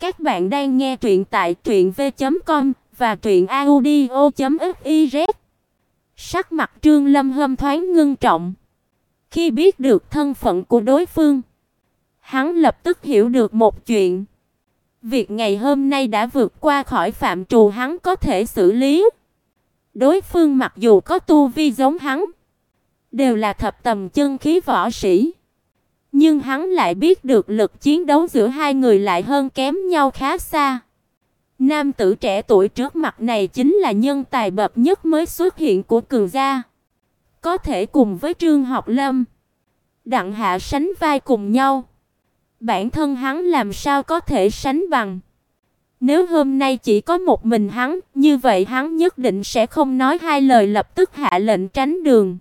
Các bạn đang nghe truyện tại truyệnv.com và truyệnaudio.fiz. Sắc mặt Trương Lâm Hâm thoáng ngưng trọng. Khi biết được thân phận của đối phương, hắn lập tức hiểu được một chuyện. Việc ngày hôm nay đã vượt qua khỏi phạm trù hắn có thể xử lý. Đối phương mặc dù có tu vi giống hắn, đều là thập tầm chân khí võ sĩ, nhưng hắn lại biết được lực chiến đấu giữa hai người lại hơn kém nhau khá xa. Nam tử trẻ tuổi trước mặt này chính là nhân tài bậc nhất mới xuất hiện của cường gia, có thể cùng với Trương Học Lâm, Đặng Hạ sánh vai cùng nhau. Bản thân hắn làm sao có thể sánh bằng? Nếu hôm nay chỉ có một mình hắn, như vậy hắn nhất định sẽ không nói hai lời lập tức hạ lệnh tránh đường.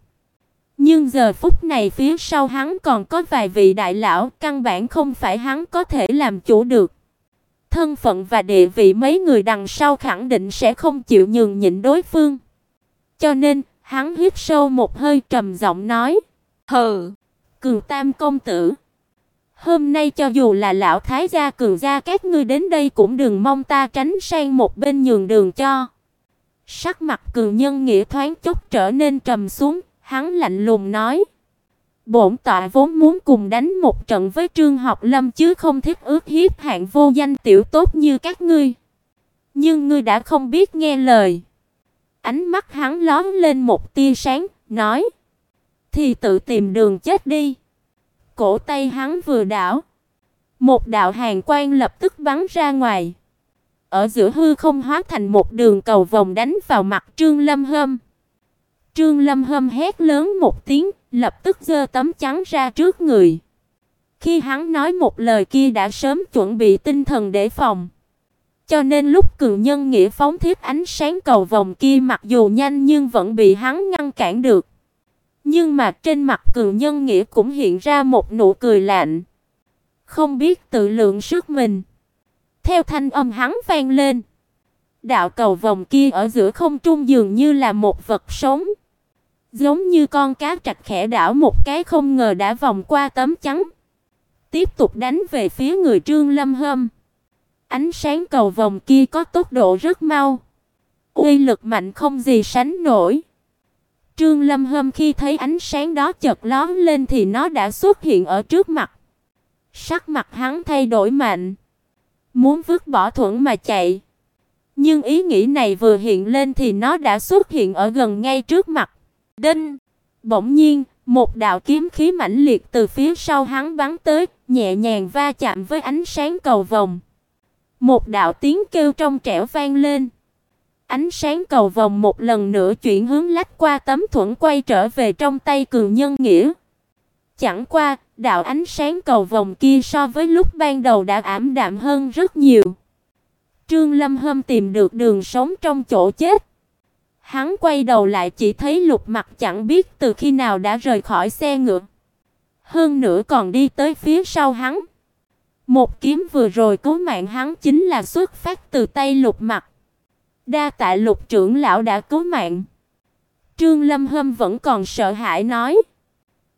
Nhưng giờ phút này phía sau hắn còn có vài vị đại lão, căn bản không phải hắn có thể làm chủ được. Thân phận và địa vị mấy người đằng sau khẳng định sẽ không chịu nhường nhịn đối phương. Cho nên, hắn hít sâu một hơi trầm giọng nói: "Hừ, Cường Tam công tử, hôm nay cho dù là lão thái gia cường gia các ngươi đến đây cũng đừng mong ta tránh sang một bên nhường đường cho." Sắc mặt Cường Nhân Nghĩa thoáng chốc trở nên trầm xuống, Hắn lạnh lùng nói: "Bổn tọa vốn muốn cùng đánh một trận với Trương Học Lâm chứ không thích ước hiếp hạng vô danh tiểu tốt như các ngươi. Nhưng ngươi đã không biết nghe lời." Ánh mắt hắn lóe lên một tia sáng, nói: "Thì tự tìm đường chết đi." Cổ tay hắn vừa đảo, một đạo hàn quang lập tức bắn ra ngoài. Ở giữa hư không hóa thành một đường cầu vòng đánh vào mặt Trương Lâm Hâm. Trương Lâm hâm hét lớn một tiếng, lập tức giơ tấm chắn ra trước người. Khi hắn nói một lời kia đã sớm chuẩn bị tinh thần để phòng. Cho nên lúc cường nhân nghĩa phóng thiết ánh sáng cầu vòng kia mặc dù nhanh nhưng vẫn bị hắn ngăn cản được. Nhưng mà trên mặt cường nhân nghĩa cũng hiện ra một nụ cười lạnh. Không biết tự lượng sức mình. Theo thanh âm hắn vang lên. Đạo cầu vòng kia ở giữa không trung dường như là một vật sống. Giống như con cá trạch khẽ đảo một cái không ngờ đã vòng qua tấm chắn. Tiếp tục đánh về phía người Trương Lâm Hâm. Ánh sáng cầu vòng kia có tốc độ rất mau. Uy lực mạnh không gì sánh nổi. Trương Lâm Hâm khi thấy ánh sáng đó chợt lóe lên thì nó đã xuất hiện ở trước mặt. Sắc mặt hắn thay đổi mạnh, muốn vứt bỏ thuận mà chạy. Nhưng ý nghĩ này vừa hiện lên thì nó đã xuất hiện ở gần ngay trước mặt. Đinh! Bỗng nhiên, một đạo kiếm khí mãnh liệt từ phía sau hắn bắn tới, nhẹ nhàng va chạm với ánh sáng cầu vồng. Một đạo tiếng kêu trong trẻo vang lên. Ánh sáng cầu vồng một lần nữa chuyển hướng lách qua tấm thuẫn quay trở về trong tay cường nhân nghĩa. Chẳng qua, đạo ánh sáng cầu vồng kia so với lúc ban đầu đã ảm đạm hơn rất nhiều. Trương Lâm Hâm tìm được đường sống trong chỗ chết. Hắn quay đầu lại chỉ thấy Lục Mặc chẳng biết từ khi nào đã rời khỏi xe ngựa. Hơn nữa còn đi tới phía sau hắn. Một kiếm vừa rồi cứu mạng hắn chính là xuất phát từ tay Lục Mặc. Đa tạ Lục trưởng lão đã cứu mạng. Trương Lâm Hâm vẫn còn sợ hãi nói.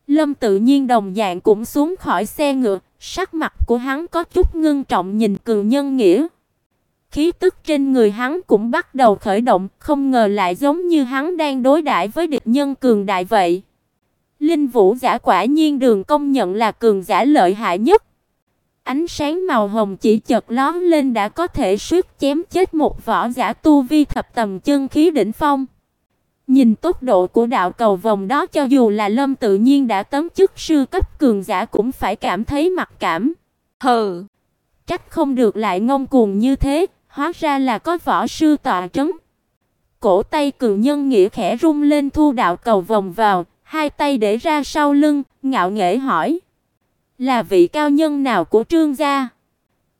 Lâm tự nhiên đồng dạng cũng xuống khỏi xe ngựa, sắc mặt của hắn có chút ngưng trọng nhìn Cường Nhân Nghĩa. Khí tức trên người hắn cũng bắt đầu khởi động, không ngờ lại giống như hắn đang đối đãi với địch nhân cường đại vậy. Linh Vũ giả quả nhiên đường công nhận là cường giả lợi hại nhất. Ánh sáng màu hồng chỉ chợt lóe lên đã có thể suýt chém chết một võ giả tu vi thập tầm chân khí đỉnh phong. Nhìn tốc độ của đạo cầu vòng đó cho dù là Lâm tự nhiên đã tấm chức sư cấp cường giả cũng phải cảm thấy mặc cảm. Hừ, trách không được lại ngông cuồng như thế, hóa ra là có võ sư tọa trấn. Cổ tay cường nhân nghĩa khẽ rung lên thu đạo cầu vòng vào, hai tay để ra sau lưng, ngạo nghễ hỏi: "Là vị cao nhân nào của Trương gia?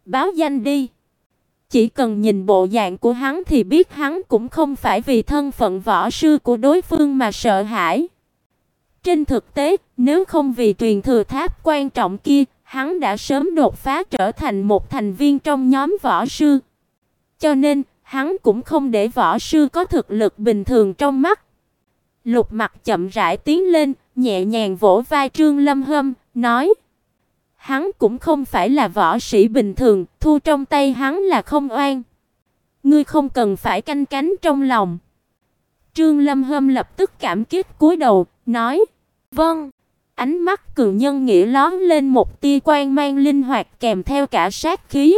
Báo danh đi." Chỉ cần nhìn bộ dạng của hắn thì biết hắn cũng không phải vì thân phận võ sư của đối phương mà sợ hãi. Trên thực tế, nếu không vì truyền thừa tháp quan trọng kia, hắn đã sớm đột phá trở thành một thành viên trong nhóm võ sư. Cho nên, hắn cũng không để võ sư có thực lực bình thường trong mắt. Lục Mặc chậm rãi tiến lên, nhẹ nhàng vỗ vai Trương Lâm Hâm, nói: Hắn cũng không phải là võ sĩ bình thường, thu trong tay hắn là không oan. Ngươi không cần phải canh cánh trong lòng. Trương Lâm Hâm lập tức cảm kích cúi đầu, nói: "Vâng." Ánh mắt cường nhân nghĩa lóe lên một tia quang mang linh hoạt kèm theo cả sát khí.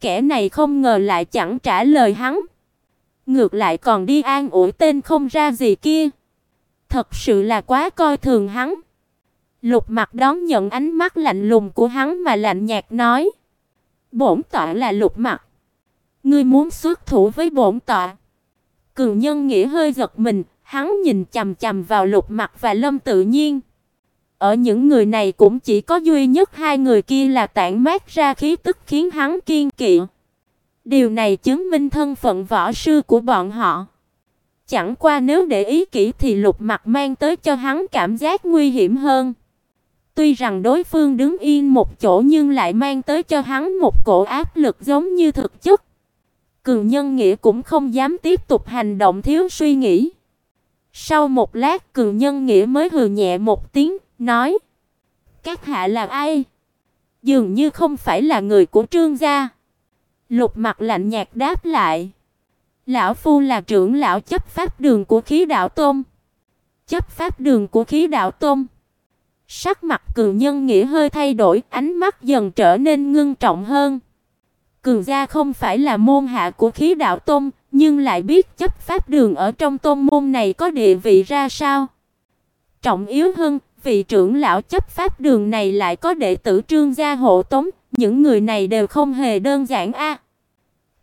Kẻ này không ngờ lại chẳng trả lời hắn, ngược lại còn đi an ủi tên không ra gì kia. Thật sự là quá coi thường hắn. Lục Mặc đón nhận ánh mắt lạnh lùng của hắn mà lạnh nhạt nói: "Bổn tọa là Lục Mặc, ngươi muốn xuất thủ với bổn tọa?" Cường Nhân Nghĩa hơi giật mình, hắn nhìn chằm chằm vào Lục Mặc và Lâm Tự Nhiên. Ở những người này cũng chỉ có duy nhất hai người kia là tản mát ra khí tức khiến hắn kiên kỵ. Điều này chứng minh thân phận võ sư của bọn họ. Chẳng qua nếu để ý kỹ thì Lục Mặc mang tới cho hắn cảm giác nguy hiểm hơn. Tuy rằng đối phương đứng yên một chỗ nhưng lại mang tới cho hắn một cổ áp lực giống như thực chất. Cường Nhân Nghĩa cũng không dám tiếp tục hành động thiếu suy nghĩ. Sau một lát Cường Nhân Nghĩa mới hừ nhẹ một tiếng, nói: "Các hạ là ai?" Dường như không phải là người của Trương gia. Lục Mặc lạnh nhạt đáp lại: "Lão phu là trưởng lão chấp pháp đường của Khí Đạo tông." Chấp pháp đường của Khí Đạo tông. Sắc mặt Cường Nhân Nghĩa hơi thay đổi, ánh mắt dần trở nên ngưng trọng hơn. Cường gia không phải là môn hạ của Khí Đạo tông, nhưng lại biết chấp pháp đường ở trong tôn môn này có địa vị ra sao. Trọng yếu hơn, vị trưởng lão chấp pháp đường này lại có đệ tử Trương gia hộ tống, những người này đều không hề đơn giản a.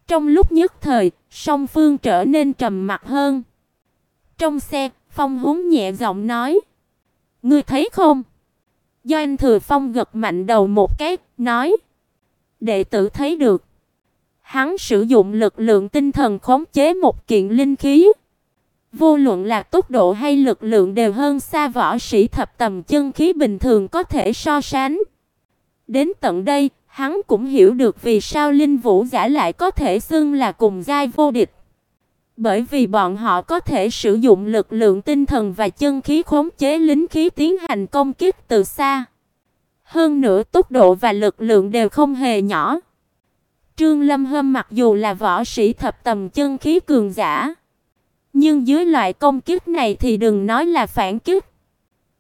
Trong lúc nhất thời, song phương trở nên trầm mặc hơn. Trong xe, Phong Húng nhẹ giọng nói: "Ngươi thấy không?" Doanh Thừa Phong gật mạnh đầu một cái, nói: "Đệ tử thấy được." Hắn sử dụng lực lượng tinh thần khống chế một kiện linh khí. Vô luận là tốc độ hay lực lượng đều hơn xa võ sĩ thập tầm chân khí bình thường có thể so sánh. Đến tận đây, hắn cũng hiểu được vì sao linh vũ giả lại có thể xưng là cùng giai vô địch. Bởi vì bọn họ có thể sử dụng lực lượng tinh thần và chân khí khống chế lính khí tiến hành công kích từ xa. Hơn nữa tốc độ và lực lượng đều không hề nhỏ. Trương Lâm Hâm mặc dù là võ sĩ thập tầm chân khí cường giả, nhưng dưới loại công kích này thì đừng nói là phản kích.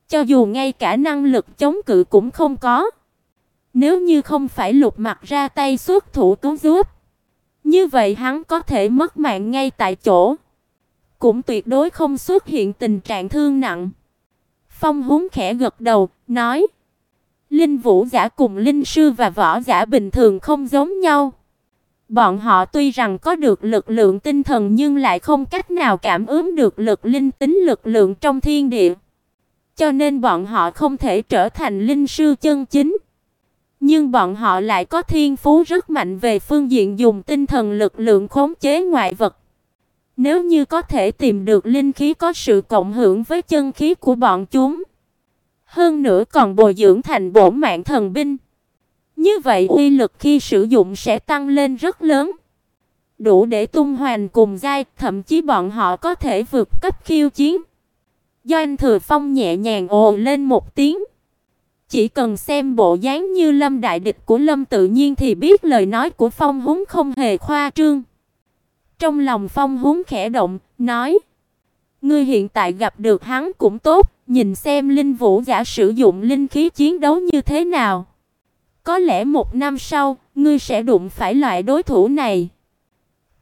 Cho dù ngay cả năng lực chống cự cũng không có. Nếu như không phải Lục Mặc ra tay xuất thủ cứu giúp, như vậy hắn có thể mất mạng ngay tại chỗ, cũng tuyệt đối không xuất hiện tình trạng thương nặng. Phong Húng khẽ gật đầu, nói: "Linh vũ giả cùng linh sư và võ giả bình thường không giống nhau. Bọn họ tuy rằng có được lực lượng tinh thần nhưng lại không cách nào cảm ứng được lực linh tính lực lượng trong thiên địa. Cho nên bọn họ không thể trở thành linh sư chân chính. Nhưng bọn họ lại có thiên phú rất mạnh về phương diện dùng tinh thần lực lượng khống chế ngoại vật. Nếu như có thể tìm được linh khí có sự cộng hưởng với chân khí của bọn chúng, hơn nữa còn bồi dưỡng thành bổn mạng thần binh, như vậy uy lực khi sử dụng sẽ tăng lên rất lớn. Đủ để tung hoành cùng giai, thậm chí bọn họ có thể vượt cấp khiêu chiến. Doanh Thừa Phong nhẹ nhàng ồ lên một tiếng. Chỉ cần xem bộ dáng như Lâm đại địch của Lâm tự nhiên thì biết lời nói của Phong Húng không hề khoa trương. Trong lòng Phong Húng khẽ động, nói: "Ngươi hiện tại gặp được hắn cũng tốt, nhìn xem linh vũ giả sử dụng linh khí chiến đấu như thế nào." Có lẽ một năm sau, ngươi sẽ đụng phải loại đối thủ này.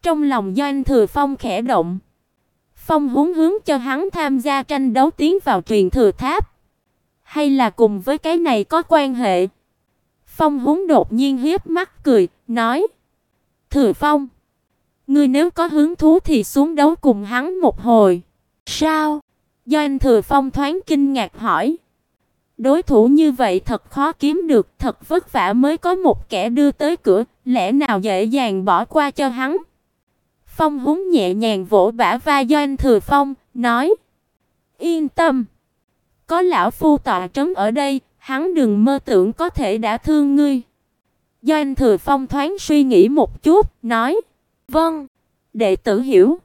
Trong lòng Doanh Thừa Phong khẽ động. Phong hướng hướng cho hắn tham gia tranh đấu tiến vào truyền thừa tháp. Hay là cùng với cái này có quan hệ? Phong hướng đột nhiên hiếp mắt cười, nói: "Thừa Phong, ngươi nếu có hứng thú thì xuống đấu cùng hắn một hồi." "Sao?" Doanh Thừa Phong thoáng kinh ngạc hỏi. Đối thủ như vậy thật khó kiếm được, thật vất vả mới có một kẻ đưa tới cửa, lẽ nào dễ dàng bỏ qua cho hắn. Phong húng nhẹ nhàng vỗ bả vai Doanh Thừa Phong, nói: "Yên tâm, có lão phu tọa trấn ở đây, hắn đừng mơ tưởng có thể đã thương ngươi." Doanh Thừa Phong thoáng suy nghĩ một chút, nói: "Vâng, đệ tử hiểu."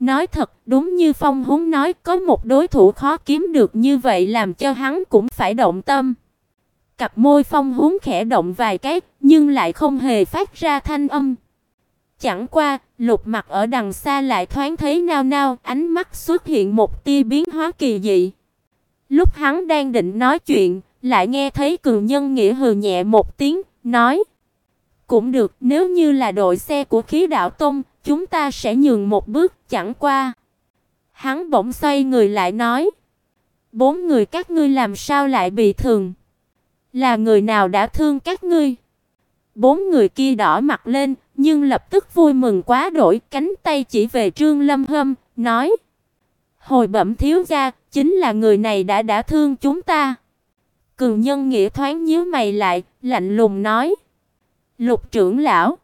Nói thật, đúng như Phong Húng nói, có một đối thủ khó kiếm được như vậy làm cho hắn cũng phải động tâm. cặp môi phong húng khẽ động vài cái, nhưng lại không hề phát ra thanh âm. Chẳng qua, Lục Mặc ở đằng xa lại thoáng thấy nao nao, ánh mắt xuất hiện một tia biến hóa kỳ dị. Lúc hắn đang định nói chuyện, lại nghe thấy Cường Nhân Nghĩa hừ nhẹ một tiếng, nói: "Cũng được, nếu như là đội xe của Khí Đạo Tông, chúng ta sẽ nhường một bước, chẳng qua." Hắn bỗng xoay người lại nói: "Bốn người các ngươi làm sao lại bị thương? Là người nào đã thương các ngươi?" Bốn người kia đỏ mặt lên, nhưng lập tức vui mừng quá đổi, cánh tay chỉ về Trương Lâm Hâm, nói: "Hồi bẩm thiếu gia, chính là người này đã đã thương chúng ta." Cường Nhân Nghĩa thoáng nhíu mày lại, lạnh lùng nói: "Lục trưởng lão,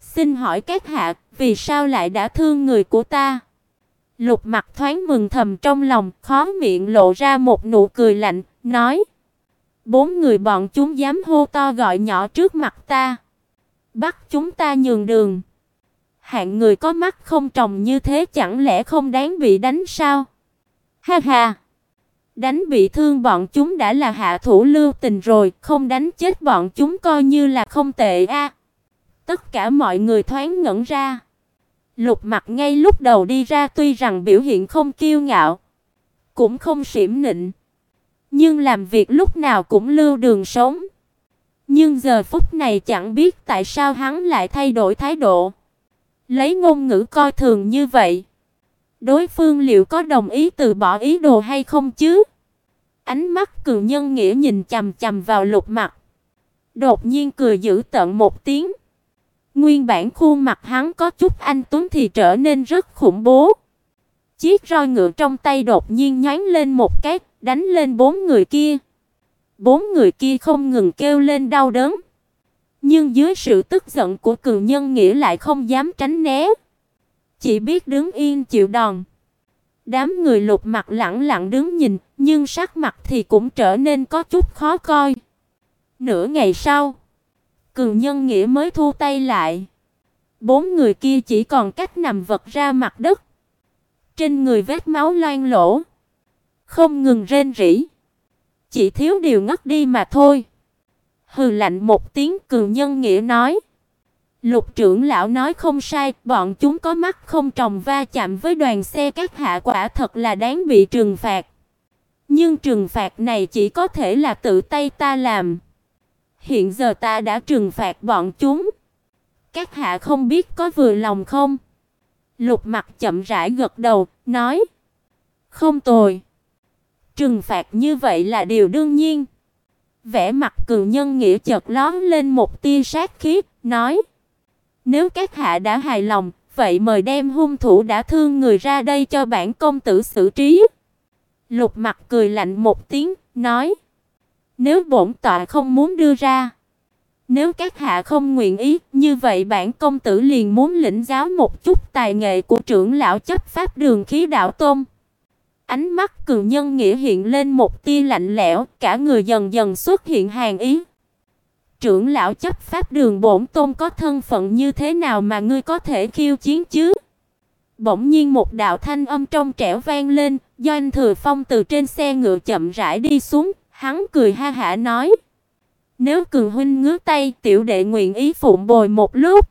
xin hỏi các hạ, vì sao lại đã thương người của ta?" Lục Mặc thoáng mừng thầm trong lòng, khó miệng lộ ra một nụ cười lạnh, nói: "Bốn người bọn chúng dám hô to gọi nhỏ trước mặt ta, bắt chúng ta nhường đường. Hạng người có mắt không trồng như thế chẳng lẽ không đáng bị đánh sao?" Ha ha. Đánh bị thương bọn chúng đã là hạ thủ lưu tình rồi, không đánh chết bọn chúng coi như là không tệ a. Tất cả mọi người thoáng ngẩn ra. Lục Mặc ngay lúc đầu đi ra tuy rằng biểu hiện không kiêu ngạo, cũng không xiểm nịnh, nhưng làm việc lúc nào cũng lưu đường sống. Nhưng giờ phút này chẳng biết tại sao hắn lại thay đổi thái độ, lấy ngôn ngữ coi thường như vậy. Đối phương liệu có đồng ý từ bỏ ý đồ hay không chứ? Ánh mắt cường nhân nghĩa nhìn chằm chằm vào Lục Mặc. Đột nhiên cười dữ tận một tiếng. Nguyên bản khuôn mặt hắn có chút anh tuấn thì trở nên rất khủng bố. Chiếc roi ngựa trong tay đột nhiên nhoáng lên một cái, đánh lên bốn người kia. Bốn người kia không ngừng kêu lên đau đớn. Nhưng dưới sự tức giận của cường nhân nghĩa lại không dám tránh né, chỉ biết đứng yên chịu đòn. Đám người lục mặt lặng lặng đứng nhìn, nhưng sắc mặt thì cũng trở nên có chút khó coi. Nửa ngày sau, Cường Nhân Nghĩa mới thu tay lại. Bốn người kia chỉ còn cách nằm vật ra mặt đất. Trên người vết máu loang lỗ, không ngừng rên rỉ. Chỉ thiếu điều ngất đi mà thôi. Hừ lạnh một tiếng Cường Nhân Nghĩa nói: Lục trưởng lão nói không sai, bọn chúng có mắt không tròng va chạm với đoàn xe các hạ quả thật là đáng bị trừng phạt. Nhưng trừng phạt này chỉ có thể là tự tay ta làm. Hiện giờ ta đã trừng phạt bọn chúng. Các hạ không biết có vừa lòng không? Lục Mặc chậm rãi gật đầu, nói: "Không tồi. Trừng phạt như vậy là điều đương nhiên." Vẻ mặt cường nhân nghĩa chợt lóe lên một tia sát khí, nói: nếu các hạ đã hài lòng, vậy mời đem hung thủ đã thương người ra đây cho bản công tử xử trí. Lục Mặc cười lạnh một tiếng, nói: "Nếu bổn tọa không muốn đưa ra, nếu các hạ không nguyện ý, như vậy bản công tử liền muốn lĩnh giáo một chút tài nghệ của trưởng lão chấp pháp đường khí đạo tôn." Ánh mắt cường nhân nghĩa hiện lên một tia lạnh lẽo, cả người dần dần xuất hiện hàn ý trưởng lão chấp pháp đường bổn tôn có thân phận như thế nào mà ngươi có thể khiêu chiến chứ? Bỗng nhiên một đạo thanh âm trong trẻo vang lên, Doanh Thừa Phong từ trên xe ngựa chậm rãi đi xuống, hắn cười ha hả nói: "Nếu Cường huynh ngứa tay, tiểu đệ nguyện ý phụng bồi một lúc."